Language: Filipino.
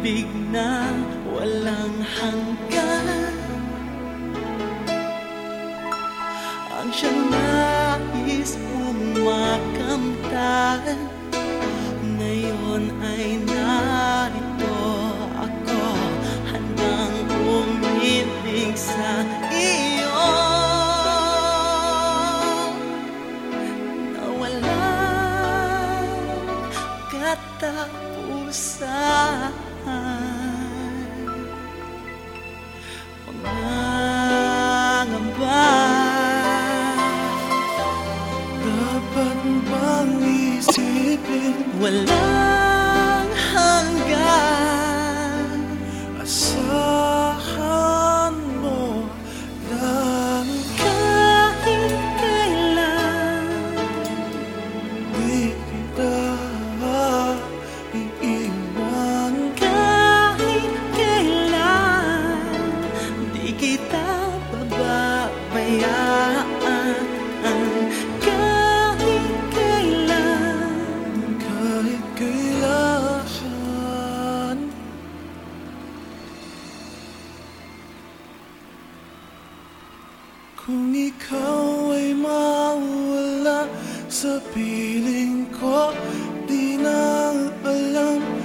Pag-ibig na walang hanggan. Ang siyang nais umakamtan. pangangamba Dapat bang isipin wala Kung ikaw ay mawala sa piling ko Di na alam